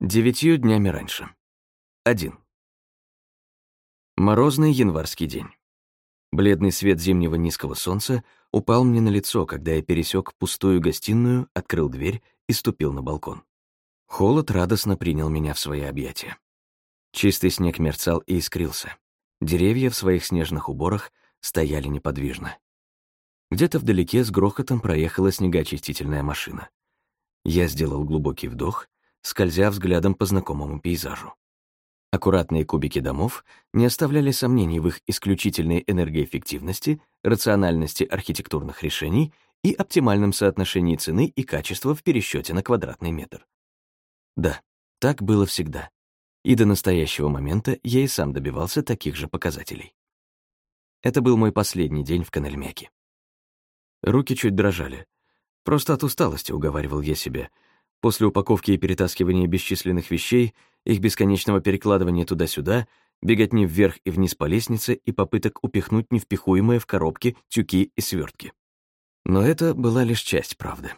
Девятью днями раньше. Один. Морозный январский день. Бледный свет зимнего низкого солнца упал мне на лицо, когда я пересек пустую гостиную, открыл дверь и ступил на балкон. Холод радостно принял меня в свои объятия. Чистый снег мерцал и искрился. Деревья в своих снежных уборах стояли неподвижно. Где-то вдалеке с грохотом проехала снегоочистительная машина. Я сделал глубокий вдох скользя взглядом по знакомому пейзажу. Аккуратные кубики домов не оставляли сомнений в их исключительной энергоэффективности, рациональности архитектурных решений и оптимальном соотношении цены и качества в пересчете на квадратный метр. Да, так было всегда. И до настоящего момента я и сам добивался таких же показателей. Это был мой последний день в Канельмяке. Руки чуть дрожали. Просто от усталости, уговаривал я себя — После упаковки и перетаскивания бесчисленных вещей, их бесконечного перекладывания туда-сюда, беготни вверх и вниз по лестнице и попыток упихнуть невпихуемые в коробки, тюки и свертки. Но это была лишь часть правды.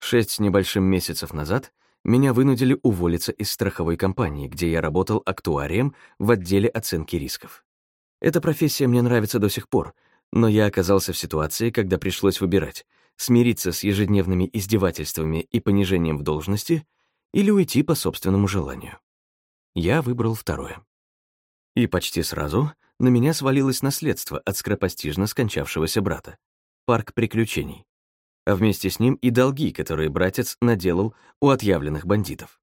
Шесть с небольшим месяцев назад меня вынудили уволиться из страховой компании, где я работал актуарием в отделе оценки рисков. Эта профессия мне нравится до сих пор, но я оказался в ситуации, когда пришлось выбирать — смириться с ежедневными издевательствами и понижением в должности или уйти по собственному желанию. Я выбрал второе. И почти сразу на меня свалилось наследство от скоропостижно скончавшегося брата — парк приключений, а вместе с ним и долги, которые братец наделал у отъявленных бандитов.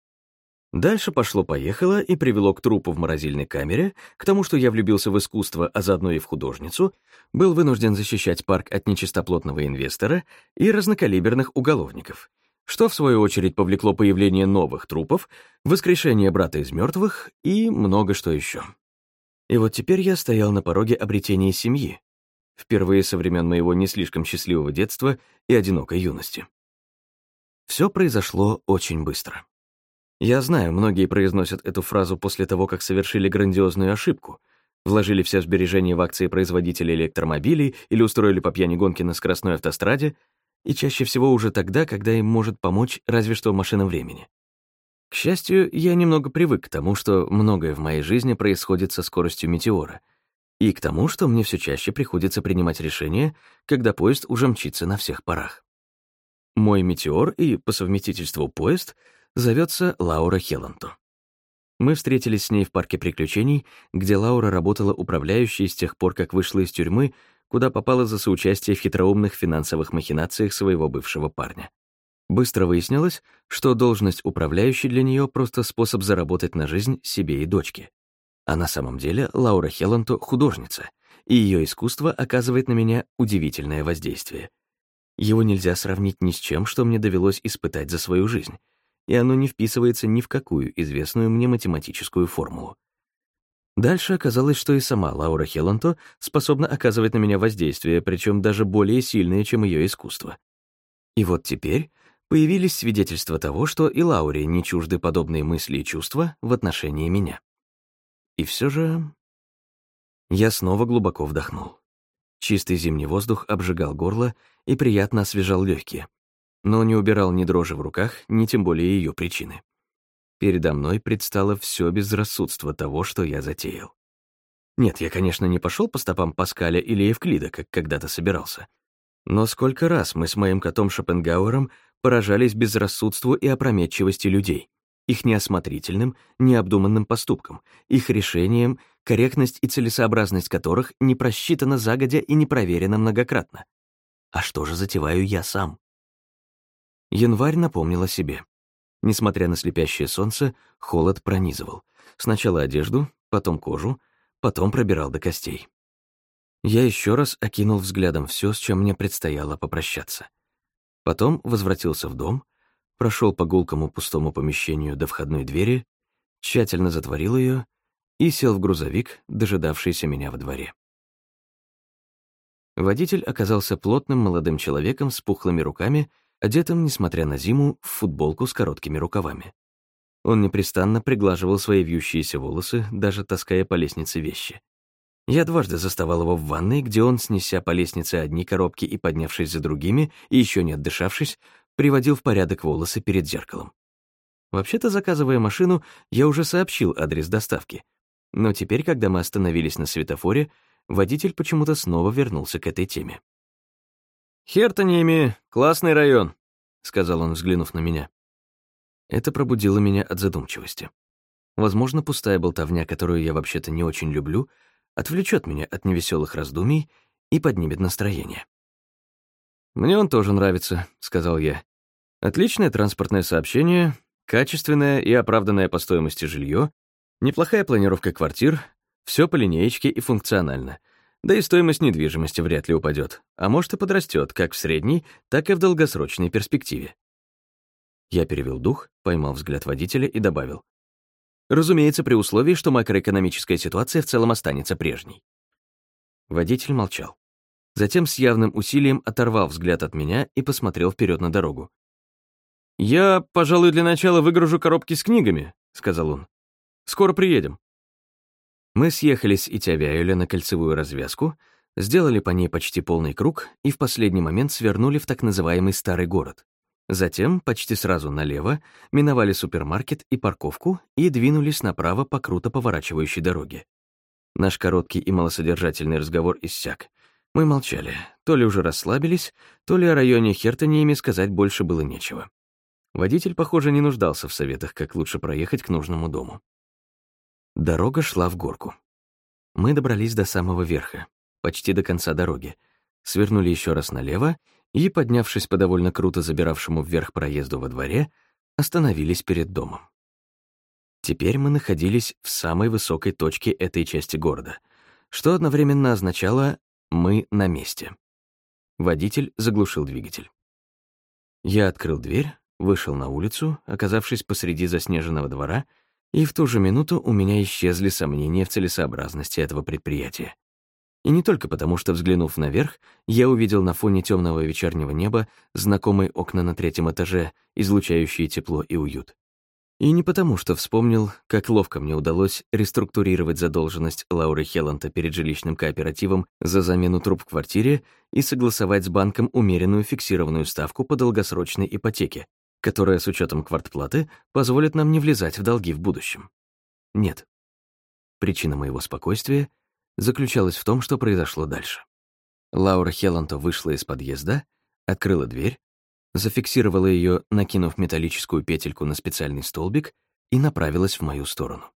Дальше пошло-поехало и привело к трупу в морозильной камере, к тому, что я влюбился в искусство, а заодно и в художницу, был вынужден защищать парк от нечистоплотного инвестора и разнокалиберных уголовников, что, в свою очередь, повлекло появление новых трупов, воскрешение брата из мертвых и много что еще. И вот теперь я стоял на пороге обретения семьи, впервые со времен моего не слишком счастливого детства и одинокой юности. Все произошло очень быстро. Я знаю, многие произносят эту фразу после того, как совершили грандиозную ошибку, вложили все сбережения в акции производителя электромобилей или устроили по пьяни гонки на скоростной автостраде, и чаще всего уже тогда, когда им может помочь разве что машина времени. К счастью, я немного привык к тому, что многое в моей жизни происходит со скоростью метеора, и к тому, что мне все чаще приходится принимать решения, когда поезд уже мчится на всех парах. Мой метеор и, по совместительству, поезд — зовется Лаура Хелланту. Мы встретились с ней в парке приключений, где Лаура работала управляющей с тех пор, как вышла из тюрьмы, куда попала за соучастие в хитроумных финансовых махинациях своего бывшего парня. Быстро выяснилось, что должность управляющей для нее просто способ заработать на жизнь себе и дочке. А на самом деле Лаура Хелланту — художница, и ее искусство оказывает на меня удивительное воздействие. Его нельзя сравнить ни с чем, что мне довелось испытать за свою жизнь — и оно не вписывается ни в какую известную мне математическую формулу. Дальше оказалось, что и сама Лаура Хелланто способна оказывать на меня воздействие, причем даже более сильное, чем ее искусство. И вот теперь появились свидетельства того, что и Лауре не чужды подобные мысли и чувства в отношении меня. И все же... Я снова глубоко вдохнул. Чистый зимний воздух обжигал горло и приятно освежал легкие, но не убирал ни дрожи в руках, ни тем более ее причины. Передо мной предстало все безрассудство того, что я затеял. Нет, я, конечно, не пошел по стопам Паскаля или Евклида, как когда-то собирался. Но сколько раз мы с моим котом Шопенгауэром поражались безрассудству и опрометчивости людей, их неосмотрительным, необдуманным поступкам, их решениям, корректность и целесообразность которых не просчитана загодя и не проверена многократно. А что же затеваю я сам? Январь напомнил о себе. Несмотря на слепящее солнце, холод пронизывал. Сначала одежду, потом кожу, потом пробирал до костей. Я еще раз окинул взглядом все, с чем мне предстояло попрощаться. Потом возвратился в дом, прошел по гулкому пустому помещению до входной двери, тщательно затворил ее и сел в грузовик, дожидавшийся меня во дворе. Водитель оказался плотным молодым человеком с пухлыми руками одетым, несмотря на зиму, в футболку с короткими рукавами. Он непрестанно приглаживал свои вьющиеся волосы, даже таская по лестнице вещи. Я дважды заставал его в ванной, где он, снеся по лестнице одни коробки и поднявшись за другими, и еще не отдышавшись, приводил в порядок волосы перед зеркалом. Вообще-то, заказывая машину, я уже сообщил адрес доставки. Но теперь, когда мы остановились на светофоре, водитель почему-то снова вернулся к этой теме. «Хертониями — классный район», — сказал он, взглянув на меня. Это пробудило меня от задумчивости. Возможно, пустая болтовня, которую я вообще-то не очень люблю, отвлечет меня от невеселых раздумий и поднимет настроение. «Мне он тоже нравится», — сказал я. «Отличное транспортное сообщение, качественное и оправданное по стоимости жилье, неплохая планировка квартир, все по линеечке и функционально. Да и стоимость недвижимости вряд ли упадет, а может и подрастет как в средней, так и в долгосрочной перспективе». Я перевел дух, поймал взгляд водителя и добавил. Разумеется, при условии, что макроэкономическая ситуация в целом останется прежней. Водитель молчал. Затем с явным усилием оторвал взгляд от меня и посмотрел вперед на дорогу. «Я, пожалуй, для начала выгружу коробки с книгами», — сказал он. «Скоро приедем». Мы съехали с Итявяюля на кольцевую развязку, сделали по ней почти полный круг и в последний момент свернули в так называемый Старый город. Затем, почти сразу налево, миновали супермаркет и парковку и двинулись направо по круто поворачивающей дороге. Наш короткий и малосодержательный разговор иссяк. Мы молчали, то ли уже расслабились, то ли о районе Хертониями сказать больше было нечего. Водитель, похоже, не нуждался в советах, как лучше проехать к нужному дому. Дорога шла в горку. Мы добрались до самого верха, почти до конца дороги, свернули еще раз налево и, поднявшись по довольно круто забиравшему вверх проезду во дворе, остановились перед домом. Теперь мы находились в самой высокой точке этой части города, что одновременно означало «мы на месте». Водитель заглушил двигатель. Я открыл дверь, вышел на улицу, оказавшись посреди заснеженного двора, и в ту же минуту у меня исчезли сомнения в целесообразности этого предприятия. И не только потому, что, взглянув наверх, я увидел на фоне темного вечернего неба знакомые окна на третьем этаже, излучающие тепло и уют. И не потому, что вспомнил, как ловко мне удалось реструктурировать задолженность Лауры Хелланта перед жилищным кооперативом за замену труб в квартире и согласовать с банком умеренную фиксированную ставку по долгосрочной ипотеке, которая с учетом квартплаты позволит нам не влезать в долги в будущем. Нет. Причина моего спокойствия — заключалась в том, что произошло дальше. Лаура Хелланто вышла из подъезда, открыла дверь, зафиксировала ее, накинув металлическую петельку на специальный столбик и направилась в мою сторону.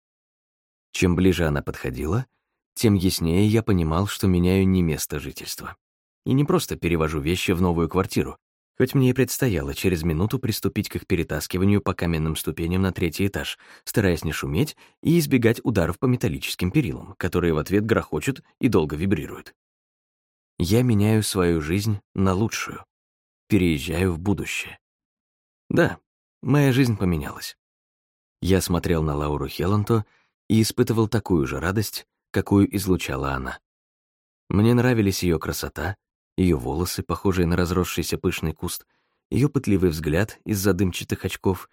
Чем ближе она подходила, тем яснее я понимал, что меняю не место жительства. И не просто перевожу вещи в новую квартиру, хоть мне и предстояло через минуту приступить к их перетаскиванию по каменным ступеням на третий этаж, стараясь не шуметь и избегать ударов по металлическим перилам, которые в ответ грохочут и долго вибрируют. Я меняю свою жизнь на лучшую, переезжаю в будущее. Да, моя жизнь поменялась. Я смотрел на Лауру Хелланто и испытывал такую же радость, какую излучала она. Мне нравились ее красота, ее волосы, похожие на разросшийся пышный куст, ее пытливый взгляд из-за дымчатых очков,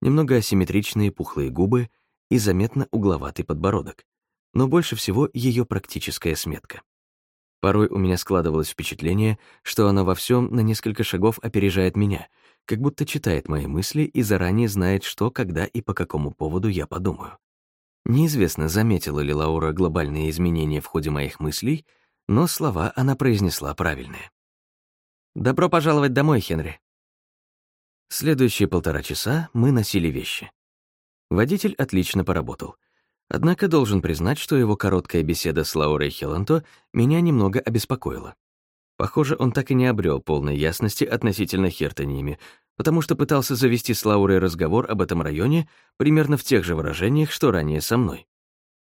немного асимметричные пухлые губы и заметно угловатый подбородок. Но больше всего ее практическая сметка. Порой у меня складывалось впечатление, что она во всем на несколько шагов опережает меня, как будто читает мои мысли и заранее знает, что, когда и по какому поводу я подумаю. Неизвестно, заметила ли Лаура глобальные изменения в ходе моих мыслей но слова она произнесла правильные. «Добро пожаловать домой, Хенри». Следующие полтора часа мы носили вещи. Водитель отлично поработал. Однако должен признать, что его короткая беседа с Лаурой Хелланто меня немного обеспокоила. Похоже, он так и не обрел полной ясности относительно Хертониями, потому что пытался завести с Лаурой разговор об этом районе примерно в тех же выражениях, что ранее со мной.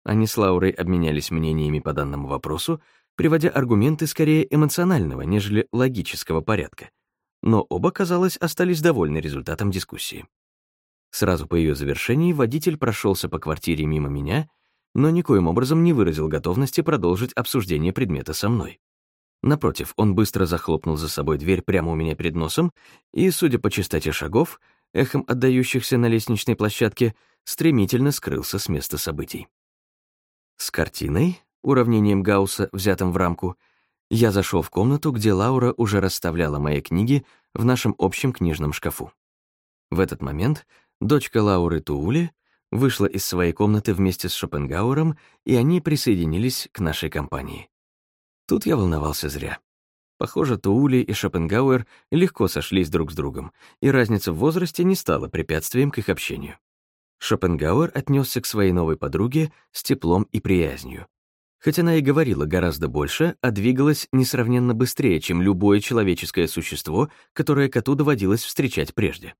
Они с Лаурой обменялись мнениями по данному вопросу, приводя аргументы скорее эмоционального, нежели логического порядка. Но оба, казалось, остались довольны результатом дискуссии. Сразу по ее завершении водитель прошелся по квартире мимо меня, но никоим образом не выразил готовности продолжить обсуждение предмета со мной. Напротив, он быстро захлопнул за собой дверь прямо у меня перед носом и, судя по частоте шагов, эхом отдающихся на лестничной площадке, стремительно скрылся с места событий. С картиной уравнением Гаусса, взятым в рамку, я зашел в комнату, где Лаура уже расставляла мои книги в нашем общем книжном шкафу. В этот момент дочка Лауры Туули, вышла из своей комнаты вместе с Шопенгауэром, и они присоединились к нашей компании. Тут я волновался зря. Похоже, Туули и Шопенгауэр легко сошлись друг с другом, и разница в возрасте не стала препятствием к их общению. Шопенгауэр отнесся к своей новой подруге с теплом и приязнью. Хоть она и говорила гораздо больше, а двигалась несравненно быстрее, чем любое человеческое существо, которое коту доводилось встречать прежде.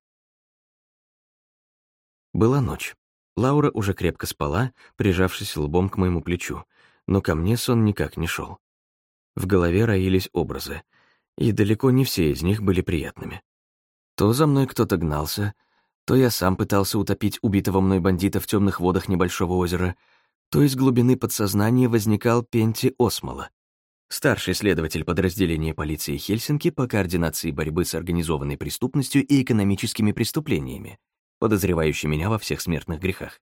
Была ночь. Лаура уже крепко спала, прижавшись лбом к моему плечу, но ко мне сон никак не шел. В голове роились образы, и далеко не все из них были приятными. То за мной кто-то гнался, то я сам пытался утопить убитого мной бандита в темных водах небольшого озера, то из глубины подсознания возникал Пенти Осмола, старший следователь подразделения полиции Хельсинки по координации борьбы с организованной преступностью и экономическими преступлениями, подозревающий меня во всех смертных грехах.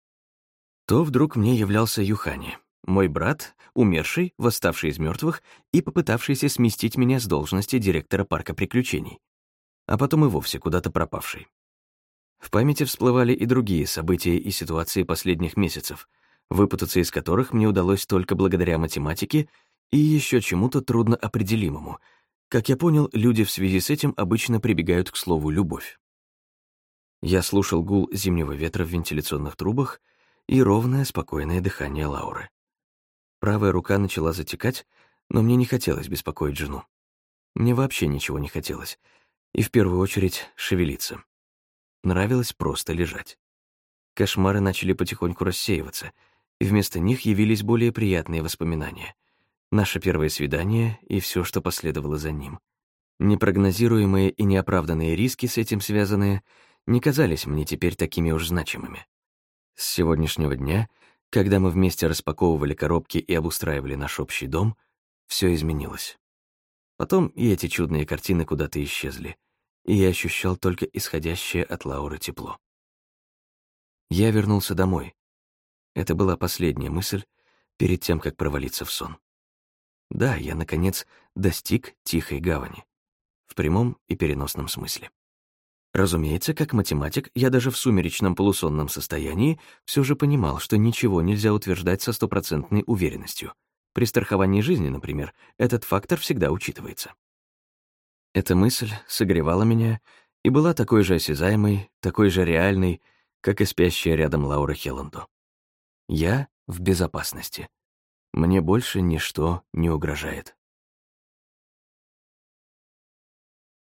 То вдруг мне являлся Юхани, мой брат, умерший, восставший из мертвых и попытавшийся сместить меня с должности директора парка приключений, а потом и вовсе куда-то пропавший. В памяти всплывали и другие события и ситуации последних месяцев, выпутаться из которых мне удалось только благодаря математике и еще чему-то трудноопределимому. Как я понял, люди в связи с этим обычно прибегают к слову «любовь». Я слушал гул зимнего ветра в вентиляционных трубах и ровное, спокойное дыхание Лауры. Правая рука начала затекать, но мне не хотелось беспокоить жену. Мне вообще ничего не хотелось, и в первую очередь шевелиться. Нравилось просто лежать. Кошмары начали потихоньку рассеиваться, и вместо них явились более приятные воспоминания. Наше первое свидание и все, что последовало за ним. Непрогнозируемые и неоправданные риски с этим связанные не казались мне теперь такими уж значимыми. С сегодняшнего дня когда мы вместе распаковывали коробки и обустраивали наш общий дом, все изменилось. Потом и эти чудные картины куда-то исчезли, и я ощущал только исходящее от Лауры тепло. Я вернулся домой. Это была последняя мысль перед тем, как провалиться в сон. Да, я, наконец, достиг тихой гавани. В прямом и переносном смысле. Разумеется, как математик, я даже в сумеречном полусонном состоянии все же понимал, что ничего нельзя утверждать со стопроцентной уверенностью. При страховании жизни, например, этот фактор всегда учитывается. Эта мысль согревала меня и была такой же осязаемой, такой же реальной, как и спящая рядом Лаура Хелланду. Я в безопасности. Мне больше ничто не угрожает.